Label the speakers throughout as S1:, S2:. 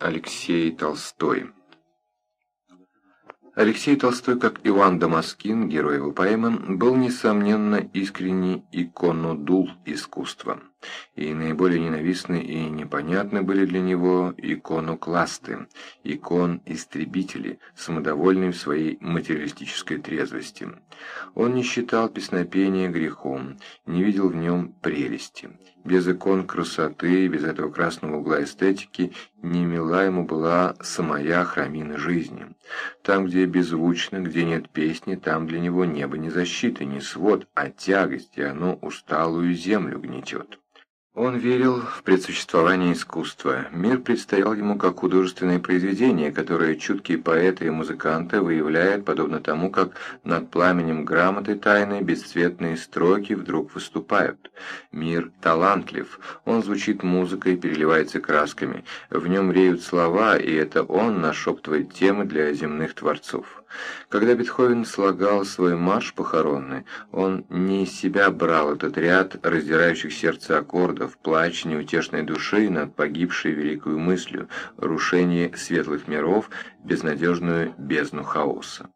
S1: Алексей Толстой Алексей Толстой, как Иван Дамаскин, герой его поэмы, был, несомненно, искренний иконодул искусства. И наиболее ненавистны и непонятны были для него иконокласты, икон-истребители, самодовольные в своей материалистической трезвости. Он не считал песнопение грехом, не видел в нем прелести. Без икон красоты, без этого красного угла эстетики, не мила ему была самая храмина жизни. Там, где беззвучно, где нет песни, там для него небо не защита, не свод, а тягость, и оно усталую землю гнетет. Он верил в предсуществование искусства. Мир предстоял ему как художественное произведение, которое чуткие поэты и музыканты выявляют, подобно тому, как над пламенем грамоты тайны бесцветные строки вдруг выступают. Мир талантлив, он звучит музыкой, переливается красками, в нем реют слова, и это он нашептывает темы для земных творцов. Когда Бетховен слагал свой марш похоронный, он не из себя брал этот ряд раздирающих сердце аккордов, плач неутешной души над погибшей великою мыслью, рушение светлых миров, безнадежную бездну хаоса.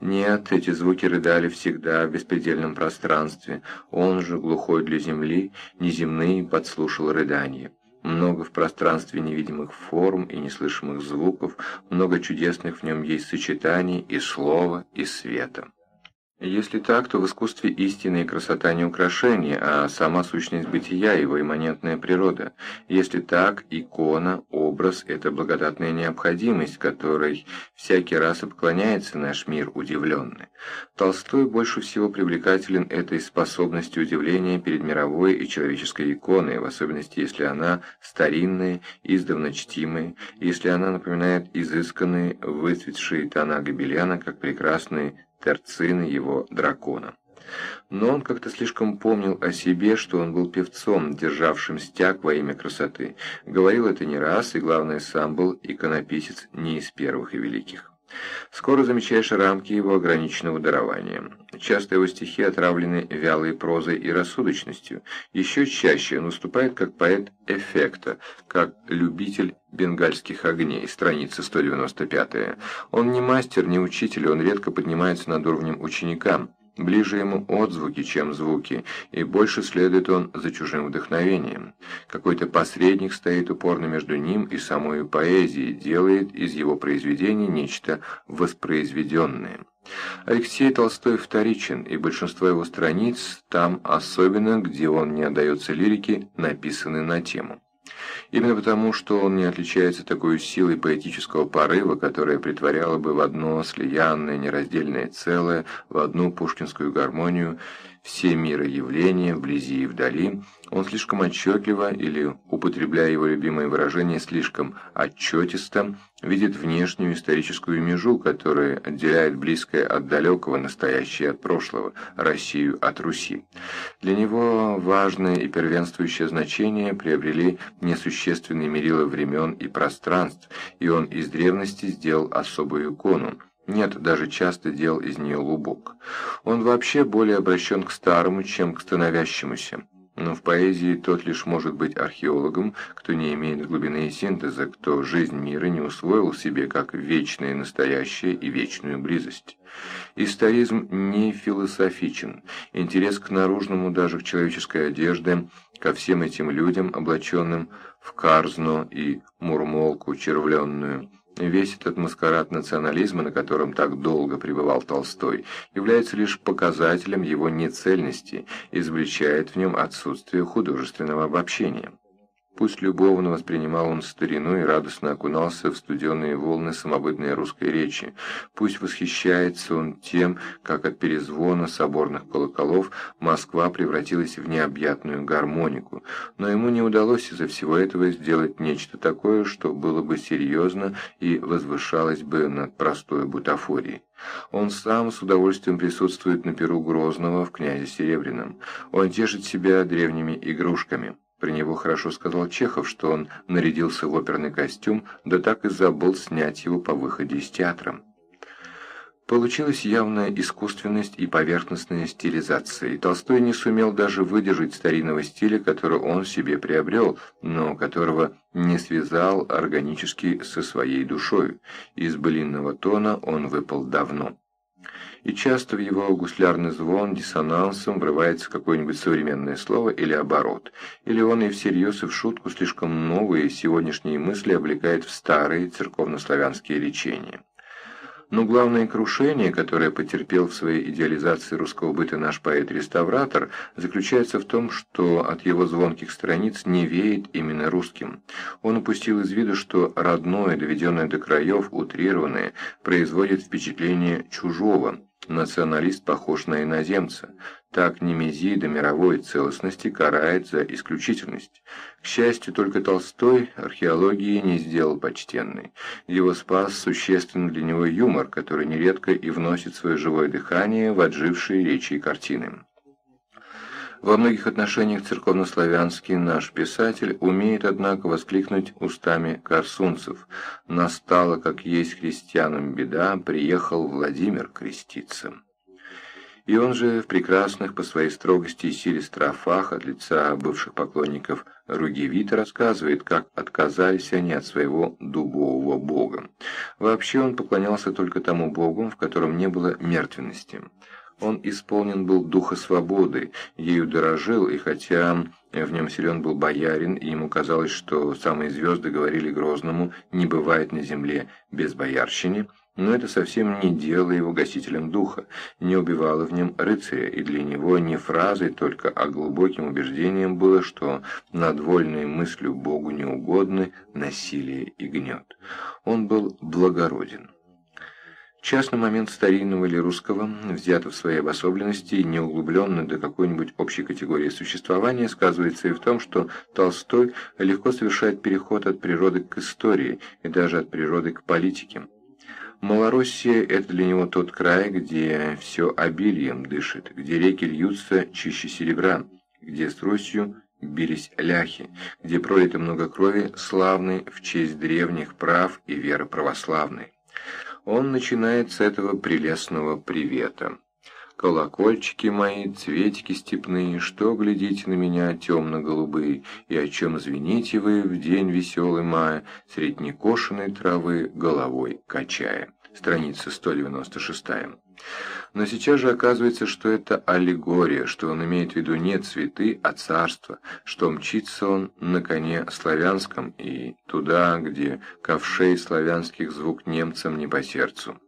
S1: Нет, эти звуки рыдали всегда в беспредельном пространстве, он же, глухой для земли, неземные, подслушал рыдания. Много в пространстве невидимых форм и неслышимых звуков, много чудесных в нем есть сочетаний и слова, и света. Если так, то в искусстве истинная красота не украшение, а сама сущность бытия, его имманентная природа. Если так, икона, образ – это благодатная необходимость, которой всякий раз обклоняется наш мир удивленный. Толстой больше всего привлекателен этой способностью удивления перед мировой и человеческой иконой, в особенности если она старинная, издавна чтимая, если она напоминает изысканные, выцветшие тона гобеляна, как прекрасные терцины его дракона. Но он как-то слишком помнил о себе, что он был певцом, державшим стяг во имя красоты. Говорил это не раз, и, главное, сам был иконописец не из первых и великих. Скоро замечаешь рамки его ограниченного дарования. Часто его стихи отравлены вялой прозой и рассудочностью. Еще чаще он выступает как поэт эффекта, как любитель бенгальских огней, страница 195. Он не мастер, не учитель, он редко поднимается над уровнем ученика. Ближе ему отзвуки, чем звуки, и больше следует он за чужим вдохновением. Какой-то посредник стоит упорно между ним и самой поэзией, делает из его произведений нечто воспроизведенное. Алексей Толстой вторичен, и большинство его страниц там, особенно где он не отдается лирике, написаны на тему. Именно потому, что он не отличается такой силой поэтического порыва, которая притворяла бы в одно слиянное нераздельное целое, в одну пушкинскую гармонию все миры явления, вблизи и вдали, он слишком отчетливо, или, употребляя его любимое выражение, слишком отчетисто, видит внешнюю историческую межу, которая отделяет близкое от далекого, настоящее от прошлого, Россию от Руси. Для него важное и первенствующее значение приобрели несущественные мерила времен и пространств, и он из древности сделал особую икону, нет, даже часто делал из нее лубок. Он вообще более обращен к старому, чем к становящемуся. Но в поэзии тот лишь может быть археологом, кто не имеет глубины и синтеза, кто жизнь мира не усвоил себе как вечное настоящее и вечную близость. Историзм не философичен. Интерес к наружному даже в человеческой одежде, ко всем этим людям, облаченным в карзну и мурмолку червленную – Весь этот маскарад национализма, на котором так долго пребывал Толстой, является лишь показателем его нецельности, извлечает в нем отсутствие художественного обобщения. Пусть любовно воспринимал он старину и радостно окунался в студенные волны самобытной русской речи. Пусть восхищается он тем, как от перезвона соборных колоколов Москва превратилась в необъятную гармонику. Но ему не удалось из-за всего этого сделать нечто такое, что было бы серьезно и возвышалось бы над простой бутафорией. Он сам с удовольствием присутствует на перу Грозного в князе Серебряном. Он тешит себя древними игрушками. Про него хорошо сказал Чехов, что он нарядился в оперный костюм, да так и забыл снять его по выходе из театра. Получилась явная искусственность и поверхностная стилизация, и Толстой не сумел даже выдержать старинного стиля, который он себе приобрел, но которого не связал органически со своей душой. Из былинного тона он выпал давно. И часто в его гуслярный звон диссонансом врывается какое-нибудь современное слово или оборот, или он и всерьез и в шутку слишком новые сегодняшние мысли облекает в старые церковнославянские речения. Но главное крушение, которое потерпел в своей идеализации русского быта наш поэт-реставратор, заключается в том, что от его звонких страниц не веет именно русским. Он упустил из виду, что родное, доведенное до краев, утрированное, производит впечатление чужого, Националист похож на иноземца. Так Немезида мировой целостности карает за исключительность. К счастью, только Толстой археологии не сделал почтенной. Его спас существенный для него юмор, который нередко и вносит свое живое дыхание в отжившие речи и картины. Во многих отношениях церковнославянский наш писатель умеет, однако, воскликнуть устами корсунцев «Настала, как есть христианам беда, приехал Владимир креститься». И он же в прекрасных по своей строгости и силе строфах от лица бывших поклонников Ругевита рассказывает, как отказались они от своего дубового бога. Вообще он поклонялся только тому богу, в котором не было мертвенности. Он исполнен был духа свободы, ею дорожил, и хотя в нем силен был боярин, и ему казалось, что самые звезды говорили Грозному «не бывает на земле без боярщины», но это совсем не делало его гасителем духа, не убивало в нем рыцаря, и для него не фразой только, а глубоким убеждением было, что над вольной мыслью Богу не угодны насилие и гнет. Он был благороден. Частный момент старинного или русского, взято в своей обособленности и не углубленно до какой-нибудь общей категории существования, сказывается и в том, что Толстой легко совершает переход от природы к истории и даже от природы к политике. Малороссия – это для него тот край, где все обилием дышит, где реки льются чище серебра, где с Русью бились ляхи, где пролито много крови, славной в честь древних прав и веры православной. Он начинает с этого прелестного привета. «Колокольчики мои, цветики степные, что глядите на меня, темно-голубые, и о чем звените вы в день веселый мая, средь некошенной травы головой качая» страница 196. Но сейчас же оказывается, что это аллегория, что он имеет в виду не цветы, а царство, что мчится он на коне славянском и туда, где ковшей славянских звук немцам не по сердцу.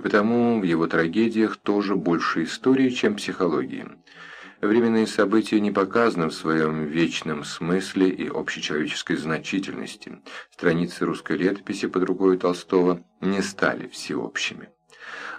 S1: И потому в его трагедиях тоже больше истории, чем психологии. Временные события не показаны в своем вечном смысле и общечеловеческой значительности. Страницы русской летописи под рукой Толстого не стали всеобщими.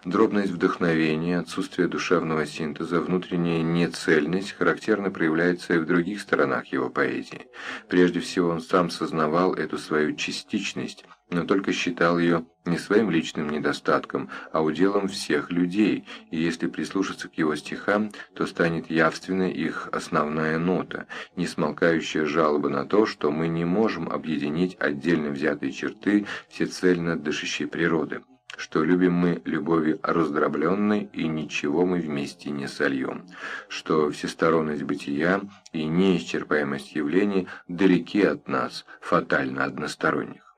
S1: Дробность вдохновения, отсутствие душевного синтеза, внутренняя нецельность характерно проявляется и в других сторонах его поэзии. Прежде всего он сам сознавал эту свою частичность – но только считал ее не своим личным недостатком, а уделом всех людей, и если прислушаться к его стихам, то станет явственна их основная нота, несмолкающая жалоба на то, что мы не можем объединить отдельно взятые черты всецельно дышащей природы что любим мы любовью раздробленной и ничего мы вместе не сольем, что всесторонность бытия и неисчерпаемость явлений далеки от нас, фатально односторонних.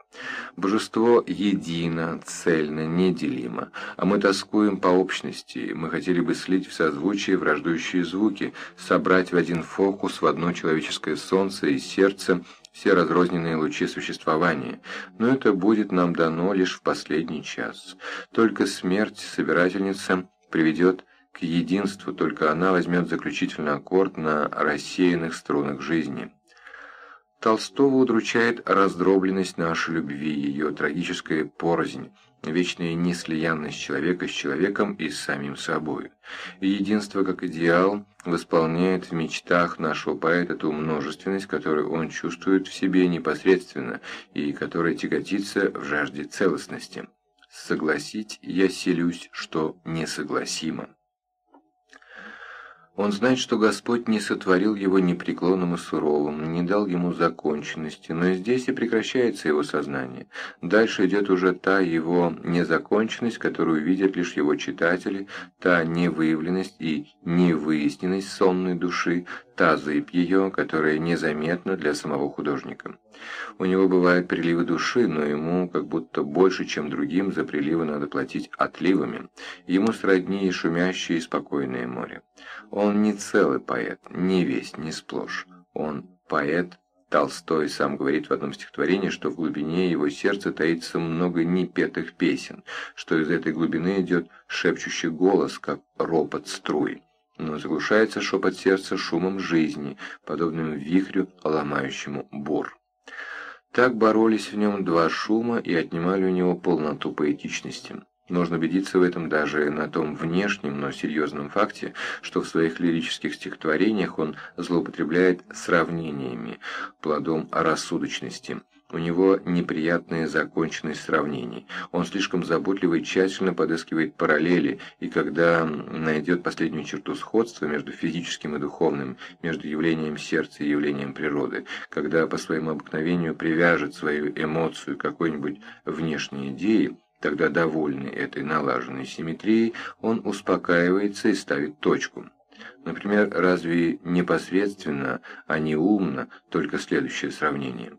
S1: Божество едино, цельно, неделимо, а мы тоскуем по общности, мы хотели бы слить в созвучие враждующие звуки, собрать в один фокус, в одно человеческое солнце и сердце все разрозненные лучи существования, но это будет нам дано лишь в последний час. Только смерть собирательница приведет к единству, только она возьмет заключительный аккорд на рассеянных струнах жизни. Толстого удручает раздробленность нашей любви, ее трагическая порознь, вечная неслиянность человека с человеком и с самим собой. Единство как идеал восполняет в мечтах нашего поэта ту множественность, которую он чувствует в себе непосредственно и которая тяготится в жажде целостности. Согласить я селюсь, что несогласимо. Он знает, что Господь не сотворил его непреклонным и суровым, не дал ему законченности, но здесь и прекращается его сознание. Дальше идет уже та его незаконченность, которую видят лишь его читатели, та невыявленность и невыясненность сонной души, та зыбь ее, которая незаметна для самого художника. У него бывают приливы души, но ему как будто больше, чем другим, за приливы надо платить отливами. Ему сродни шумящее и спокойное море. Он не целый поэт, не весь, не сплошь. Он поэт, Толстой сам говорит в одном стихотворении, что в глубине его сердца таится много непетых песен, что из этой глубины идет шепчущий голос, как ропот струй. Но заглушается шепот сердца шумом жизни, подобным вихрю, ломающему бур. Так боролись в нем два шума и отнимали у него полноту поэтичности. Можно убедиться в этом даже на том внешнем, но серьезном факте, что в своих лирических стихотворениях он злоупотребляет сравнениями, плодом рассудочности. У него неприятная законченность сравнений. Он слишком заботливо и тщательно подыскивает параллели, и когда найдет последнюю черту сходства между физическим и духовным, между явлением сердца и явлением природы, когда по своему обыкновению привяжет свою эмоцию к какой-нибудь внешней идее, Тогда, довольный этой налаженной симметрией, он успокаивается и ставит точку. Например, разве непосредственно, а не умно только следующее сравнение?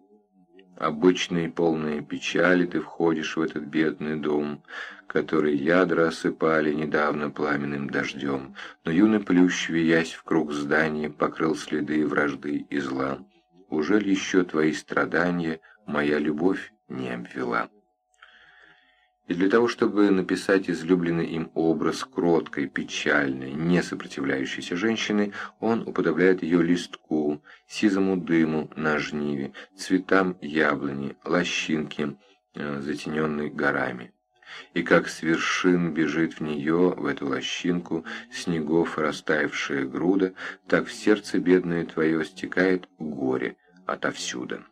S1: Обычные полные печали ты входишь в этот бедный дом, который ядра осыпали недавно пламенным дождем, но юный плющ, виясь в круг здания, покрыл следы вражды и зла. Уже ли еще твои страдания моя любовь не обвела? И для того, чтобы написать излюбленный им образ кроткой, печальной, не сопротивляющейся женщины, он уподобляет ее листку, сизому дыму на жниве, цветам яблони, лощинки, э, затененной горами. И как с вершин бежит в нее, в эту лощинку, снегов растаявшая груда, так в сердце бедное твое стекает горе отовсюду.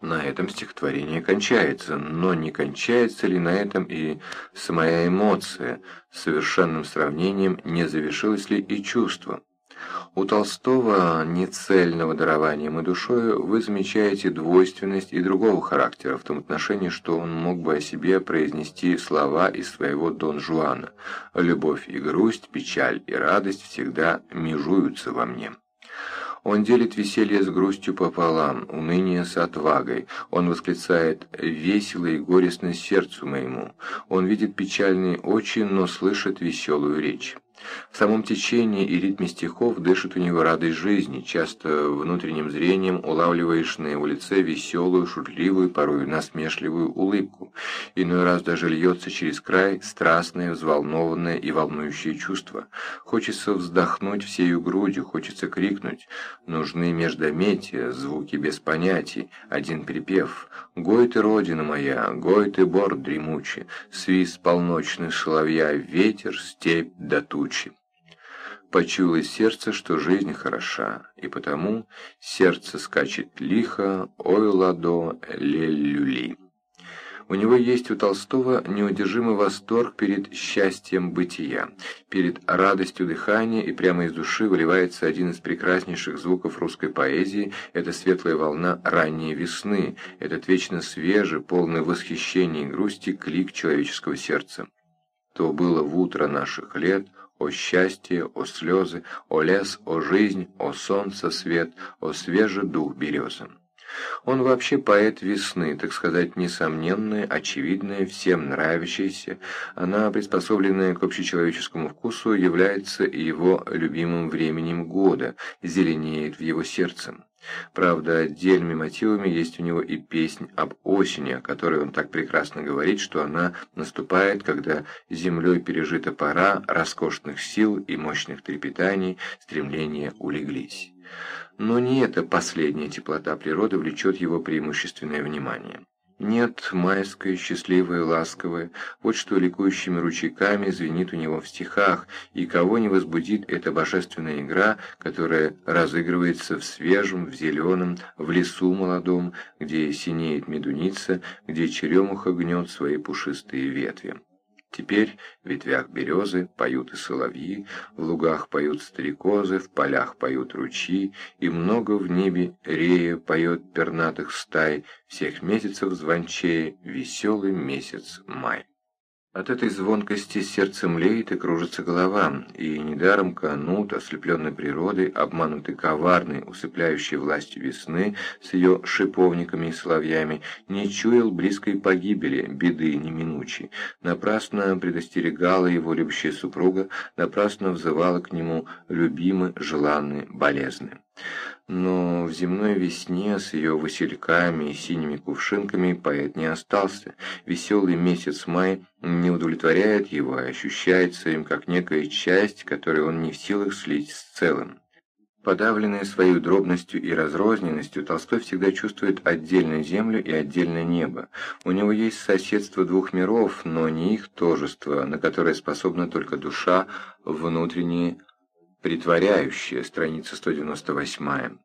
S1: На этом стихотворение кончается, но не кончается ли на этом и самая эмоция, совершенным сравнением не завершилось ли и чувство? У Толстого, нецельного дарованием и душой, вы замечаете двойственность и другого характера в том отношении, что он мог бы о себе произнести слова из своего Дон Жуана «Любовь и грусть, печаль и радость всегда межуются во мне». Он делит веселье с грустью пополам, уныние с отвагой. Он восклицает «весело и горестно сердцу моему». Он видит печальные очи, но слышит веселую речь. В самом течении и ритме стихов дышит у него радость жизни, часто внутренним зрением улавливаешь на его лице веселую, шутливую, порой насмешливую улыбку. Иной раз даже льется через край страстное, взволнованное и волнующее чувство. Хочется вздохнуть всею грудью, хочется крикнуть. Нужны междометия, звуки без понятий, один припев. «Гой ты, родина моя, гой ты, бор дремучий, свист полночный соловья, ветер, степь да туч» тучи. Почуяло сердце, что жизнь хороша, и потому сердце скачет лихо, ой ладо, ле-люли. У него есть у Толстого неудержимый восторг перед счастьем бытия, перед радостью дыхания, и прямо из души выливается один из прекраснейших звуков русской поэзии – это светлая волна ранней весны, этот вечно свежий, полный восхищения и грусти клик человеческого сердца. То было в утро наших лет – о счастье, о слезы, о лес, о жизнь, о солнце, свет, о свежий дух березы. Он вообще поэт весны, так сказать, несомненная, очевидная, всем нравящаяся. Она, приспособленная к общечеловеческому вкусу, является его любимым временем года, зеленеет в его сердце. Правда, отдельными мотивами есть у него и песнь об осени, о которой он так прекрасно говорит, что она наступает, когда землей пережита пора роскошных сил и мощных трепетаний, стремления улеглись. Но не эта последняя теплота природы влечет его преимущественное внимание. Нет, майское, счастливое, ласковое, вот что ликующими ручейками звенит у него в стихах, и кого не возбудит эта божественная игра, которая разыгрывается в свежем, в зеленом, в лесу молодом, где синеет медуница, где черемуха гнет свои пушистые ветви. Теперь в ветвях березы поют и соловьи, в лугах поют стрекозы, в полях поют ручьи, и много в небе рея поет пернатых стай, всех месяцев звончее веселый месяц май. От этой звонкости сердце млеет и кружится голова, и недаром Канут, ослепленный природой, обманутый коварной, усыпляющей властью весны с ее шиповниками и соловьями, не чуял близкой погибели, беды неминучей. Напрасно предостерегала его любящая супруга, напрасно взывала к нему любимый, желанный, болезный. Но в земной весне с ее васильками и синими кувшинками поэт не остался. Веселый месяц май не удовлетворяет его, а ощущается им как некая часть, которую он не в силах слить с целым. Подавленный своей дробностью и разрозненностью, Толстой всегда чувствует отдельную землю и отдельное небо. У него есть соседство двух миров, но не их тожество, на которое способна только душа, внутренне Притворяющая, страница 198.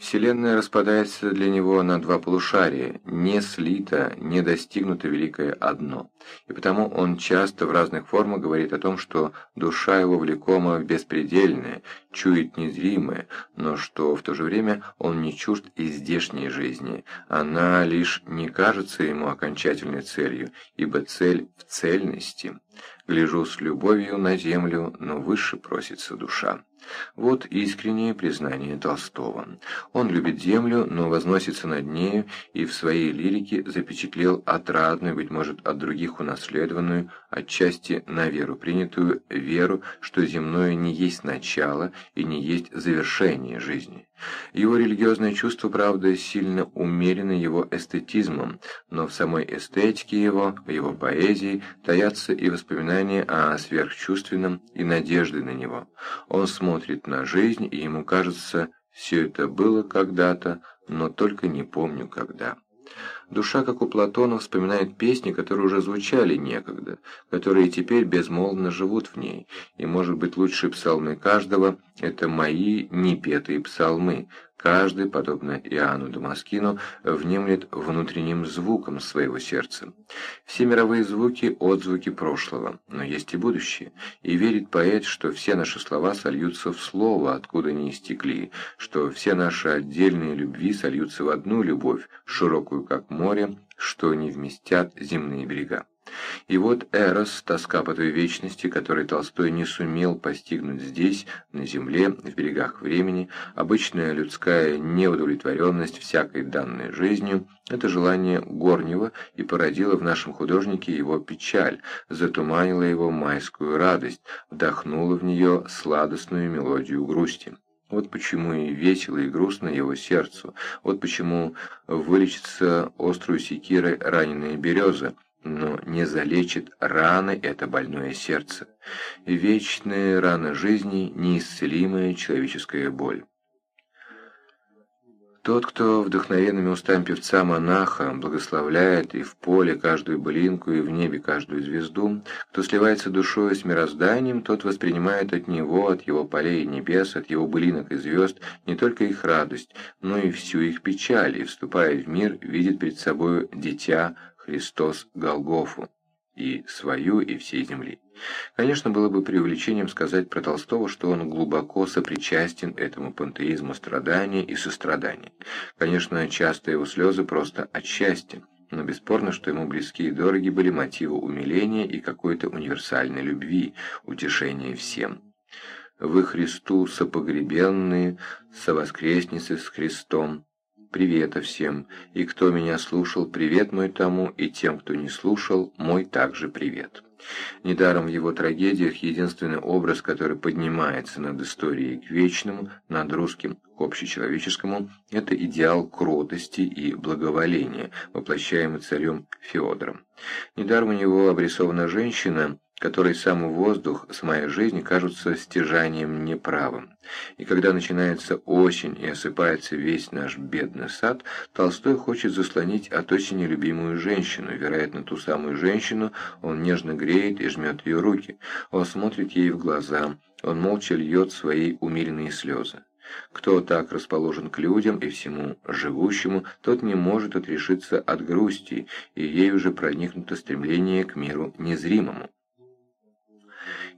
S1: Вселенная распадается для него на два полушария, не слито, не достигнуто великое одно. И потому он часто в разных формах говорит о том, что душа его влекома в беспредельное, чует незримое, но что в то же время он не чужд и здешней жизни. Она лишь не кажется ему окончательной целью, ибо цель в цельности. Гляжу с любовью на землю, но выше просится душа. Вот искреннее признание Толстого. Он любит землю, но возносится над нею и в своей лирике запечатлел отрадную, быть может, от других унаследованную, отчасти на веру принятую, веру, что земное не есть начало и не есть завершение жизни. Его религиозное чувство, правда, сильно умерено его эстетизмом, но в самой эстетике его, в его поэзии, таятся и воспоминания о сверхчувственном и надежды на него. Он смотрит на жизнь, и ему кажется, все это было когда-то, но только не помню когда. Душа, как у Платона, вспоминает песни, которые уже звучали некогда, которые теперь безмолвно живут в ней, и, может быть, лучшие псалмы каждого – это мои непетые псалмы, Каждый, подобно Иоанну Дамаскину, внемлет внутренним звуком своего сердца. Все мировые звуки – отзвуки прошлого, но есть и будущее. И верит поэт, что все наши слова сольются в слово, откуда не истекли, что все наши отдельные любви сольются в одну любовь, широкую как море, что не вместят земные берега. И вот Эрос, тоска по той вечности, которой Толстой не сумел постигнуть здесь, на земле, в берегах времени, обычная людская неудовлетворенность всякой данной жизнью, это желание горнего и породило в нашем художнике его печаль, затуманило его майскую радость, вдохнуло в нее сладостную мелодию грусти. Вот почему и весело, и грустно его сердцу. Вот почему вылечится острую секирой раненая береза, но не залечит раны это больное сердце. Вечная рана жизни – неисцелимая человеческая боль. Тот, кто вдохновенными устами певца-монаха благословляет и в поле каждую былинку, и в небе каждую звезду, кто сливается душой с мирозданием, тот воспринимает от него, от его полей и небес, от его былинок и звезд не только их радость, но и всю их печаль, и, вступая в мир, видит перед собой дитя, Христос Голгофу, и свою, и всей земли. Конечно, было бы преувеличением сказать про Толстого, что он глубоко сопричастен этому пантеизму страдания и сострадания. Конечно, часто его слезы просто от счастья, но бесспорно, что ему близки и дороги были мотивы умиления и какой-то универсальной любви, утешения всем. «Вы Христу сопогребенные, совоскресницы с Христом, привета всем, и кто меня слушал, привет мой тому, и тем, кто не слушал, мой также привет. Недаром в его трагедиях единственный образ, который поднимается над историей к вечному, над русским к общечеловеческому, это идеал кротости и благоволения, воплощаемый царем Феодором. Недаром у него обрисована женщина, которой сам воздух, самая жизнь кажутся стяжанием неправым. И когда начинается осень и осыпается весь наш бедный сад, Толстой хочет заслонить от осени любимую женщину, вероятно, ту самую женщину, он нежно греет и жмет ее руки, он смотрит ей в глаза, он молча льет свои умеренные слезы. Кто так расположен к людям и всему живущему, тот не может отрешиться от грусти, и ей уже проникнуто стремление к миру незримому.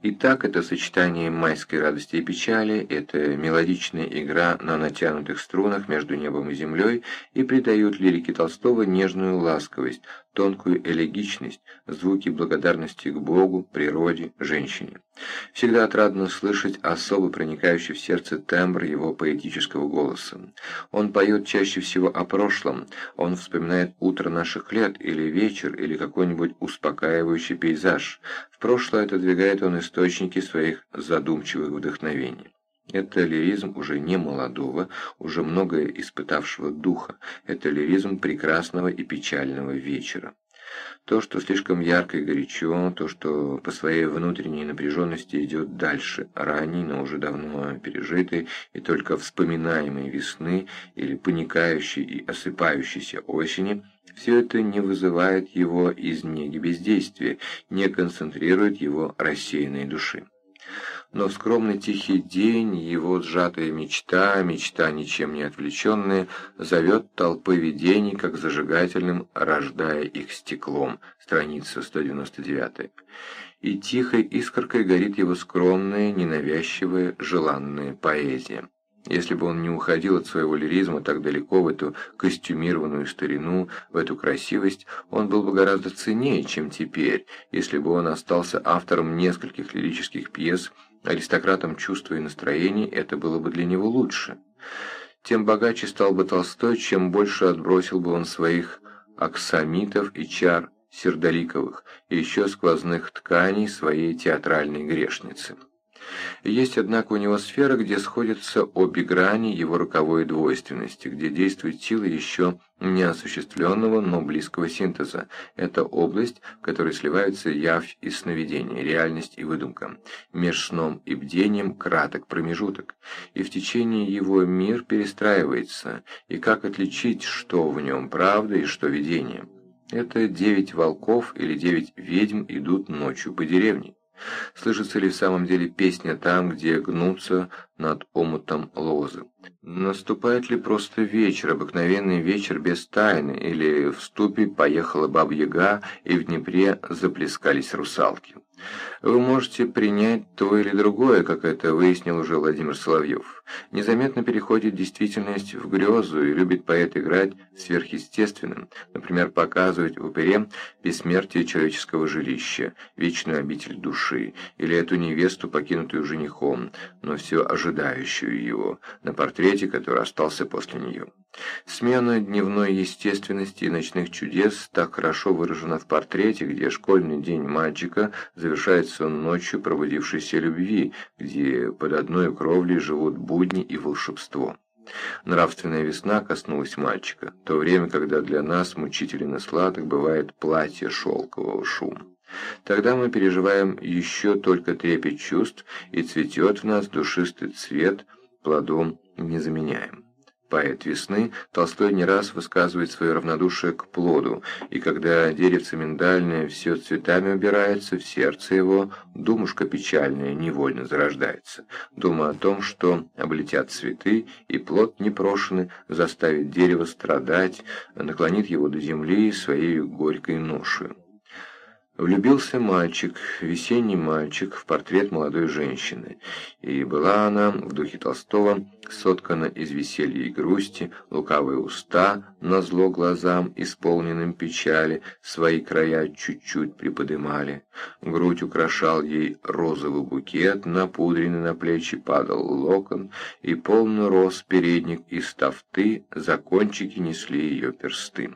S1: Итак, это сочетание майской радости и печали, это мелодичная игра на натянутых струнах между небом и землей и придают лирике Толстого нежную ласковость, тонкую элегичность, звуки благодарности к Богу, природе, женщине. Всегда отрадно слышать особо проникающий в сердце тембр его поэтического голоса. Он поет чаще всего о прошлом, он вспоминает утро наших лет, или вечер, или какой-нибудь успокаивающий пейзаж. В прошлое отодвигает он источники своих задумчивых вдохновений. Это лиризм уже не молодого, уже многое испытавшего духа. Это лиризм прекрасного и печального вечера. То, что слишком ярко и горячо, то, что по своей внутренней напряженности идет дальше, ранней, но уже давно пережитой и только вспоминаемой весны или паникающей и осыпающейся осени, все это не вызывает его из неги бездействия, не концентрирует его рассеянной души. Но скромный тихий день его сжатая мечта, мечта ничем не отвлеченная, зовет толпы видений, как зажигательным, рождая их стеклом. Страница 199. И тихой искоркой горит его скромная, ненавязчивая, желанная поэзия. Если бы он не уходил от своего лиризма так далеко в эту костюмированную старину, в эту красивость, он был бы гораздо ценнее, чем теперь, если бы он остался автором нескольких лирических пьес, аристократом чувства и настроений, это было бы для него лучше. Тем богаче стал бы Толстой, чем больше отбросил бы он своих аксамитов и чар сердоликовых, и еще сквозных тканей своей театральной грешницы. Есть, однако, у него сфера, где сходятся обе грани его роковой двойственности, где действует сила еще неосуществленного, но близкого синтеза. Это область, в которой сливаются явь и сновидение, реальность и выдумка. Меж сном и бдением краток промежуток, и в течение его мир перестраивается, и как отличить, что в нем правда и что видение. Это девять волков или девять ведьм идут ночью по деревне. Слышится ли в самом деле песня там, где гнутся над омутом лозы? Наступает ли просто вечер, обыкновенный вечер без тайны, или в ступе поехала баба-яга, и в Днепре заплескались русалки? Вы можете принять то или другое, как это выяснил уже Владимир Соловьев. Незаметно переходит действительность в грезу и любит поэт играть сверхъестественным, например, показывать в опере бессмертие человеческого жилища, вечную обитель души, или эту невесту, покинутую женихом, но все ожидающую его, на портрете, который остался после нее. Смена дневной естественности и ночных чудес так хорошо выражена в портрете, где школьный день мальчика завершается ночью пробудившейся любви, где под одной кровлей живут будни и волшебство. Нравственная весна коснулась мальчика, то время, когда для нас, мучительно сладок, бывает платье шелкового шум. Тогда мы переживаем еще только трепет чувств, и цветет в нас душистый цвет, плодом не заменяем поэт весны, Толстой не раз высказывает свое равнодушие к плоду, и когда деревце миндальное все цветами убирается, в сердце его думушка печальная невольно зарождается. Дума о том, что облетят цветы, и плод непрошенный заставит дерево страдать, наклонит его до земли своей горькой ношью. Влюбился мальчик, весенний мальчик, в портрет молодой женщины, и была она, в духе Толстого, соткана из веселья и грусти, лукавые уста, на зло глазам, исполненным печали, свои края чуть-чуть приподымали. Грудь украшал ей розовый букет, напудренный на плечи падал локон, и полный рос передник из тафты, за кончики несли ее персты.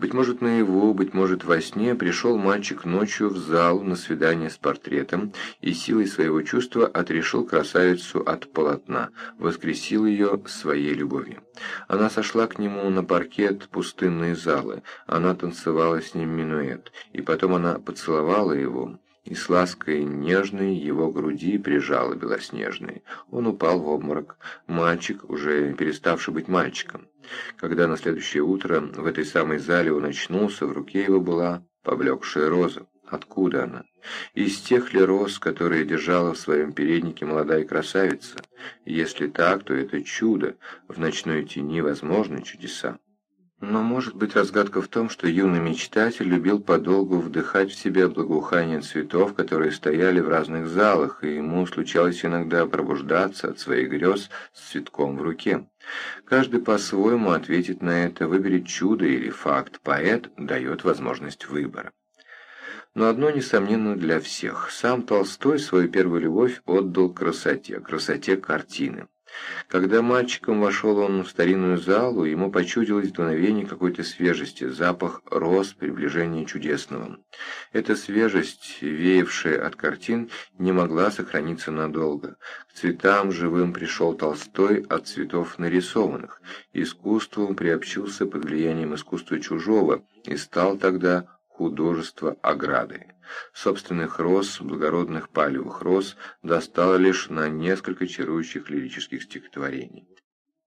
S1: Быть может, наяву, быть может, во сне пришел мальчик ночью в зал на свидание с портретом и силой своего чувства отрешил красавицу от полотна, воскресил ее своей любовью. Она сошла к нему на паркет пустынной залы, она танцевала с ним минуэт, и потом она поцеловала его, и с лаской нежной его груди прижала белоснежной. Он упал в обморок. Мальчик, уже переставший быть мальчиком. Когда на следующее утро в этой самой зале он очнулся, в руке его была поблекшая роза. Откуда она? Из тех ли роз, которые держала в своем переднике молодая красавица? Если так, то это чудо. В ночной тени возможны чудеса. Но может быть разгадка в том, что юный мечтатель любил подолгу вдыхать в себя благоухание цветов, которые стояли в разных залах, и ему случалось иногда пробуждаться от своих грез с цветком в руке. Каждый по-своему ответит на это, выберет чудо или факт, поэт дает возможность выбора. Но одно несомненно для всех. Сам Толстой свою первую любовь отдал красоте, красоте картины. Когда мальчиком вошел он в старинную залу, ему почудилось дуновение какой-то свежести, запах роз, приближение чудесного. Эта свежесть, веявшая от картин, не могла сохраниться надолго. К цветам живым пришел Толстой от цветов нарисованных. Искусству приобщился под влиянием искусства чужого и стал тогда художество ограды. Собственных роз, благородных палевых роз, достало лишь на несколько чарующих лирических стихотворений.